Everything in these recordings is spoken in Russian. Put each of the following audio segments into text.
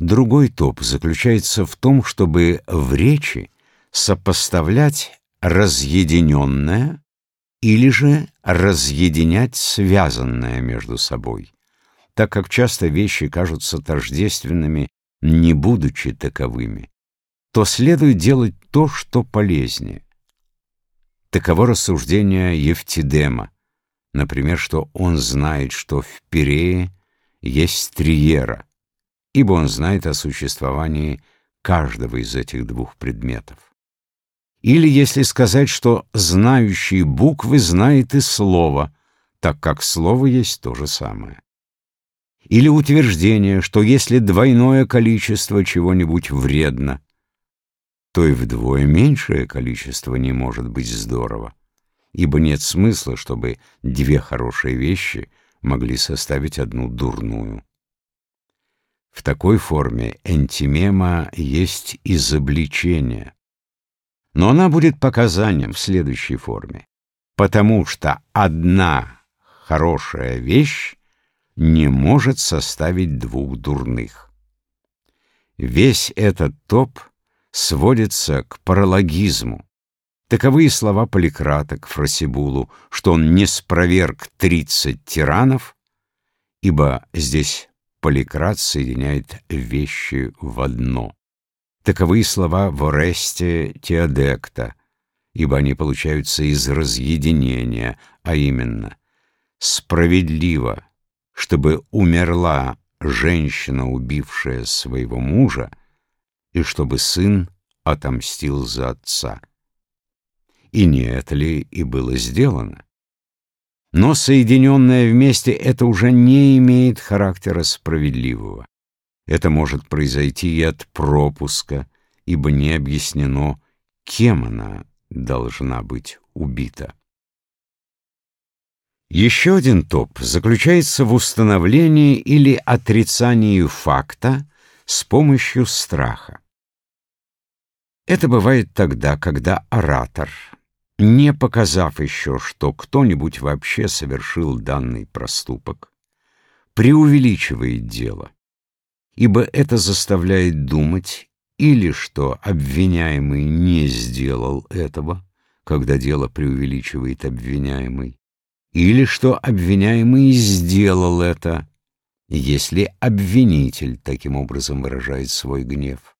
Другой топ заключается в том, чтобы в речи сопоставлять разъединенное или же разъединять связанное между собой, так как часто вещи кажутся тождественными, не будучи таковыми, то следует делать то, что полезнее. Таково рассуждение Евтидема, например, что он знает, что в Пирее есть Триера, ибо он знает о существовании каждого из этих двух предметов. Или если сказать, что знающий буквы знает и слово, так как слово есть то же самое. Или утверждение, что если двойное количество чего-нибудь вредно, то и вдвое меньшее количество не может быть здорово, ибо нет смысла, чтобы две хорошие вещи могли составить одну дурную. В такой форме энтимема есть изобличение, но она будет показанием в следующей форме, потому что одна хорошая вещь не может составить двух дурных. Весь этот топ сводится к паралогизму. Таковы слова Поликрата к Фросибулу, что он не спроверг тридцать тиранов, ибо здесь Поликрат соединяет вещи в одно. Таковы слова в Оресте Теодекта, ибо они получаются из разъединения, а именно «справедливо, чтобы умерла женщина, убившая своего мужа, и чтобы сын отомстил за отца». И не это ли и было сделано? Но соединенное вместе это уже не имеет характера справедливого. Это может произойти и от пропуска, ибо не объяснено, кем она должна быть убита. Еще один топ заключается в установлении или отрицании факта с помощью страха. Это бывает тогда, когда оратор не показав еще, что кто-нибудь вообще совершил данный проступок, преувеличивает дело, ибо это заставляет думать или что обвиняемый не сделал этого, когда дело преувеличивает обвиняемый, или что обвиняемый сделал это, если обвинитель таким образом выражает свой гнев.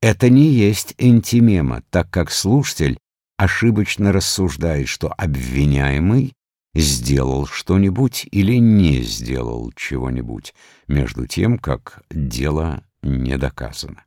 Это не есть энтимема, так как слушатель ошибочно рассуждает, что обвиняемый сделал что-нибудь или не сделал чего-нибудь, между тем, как дело не доказано.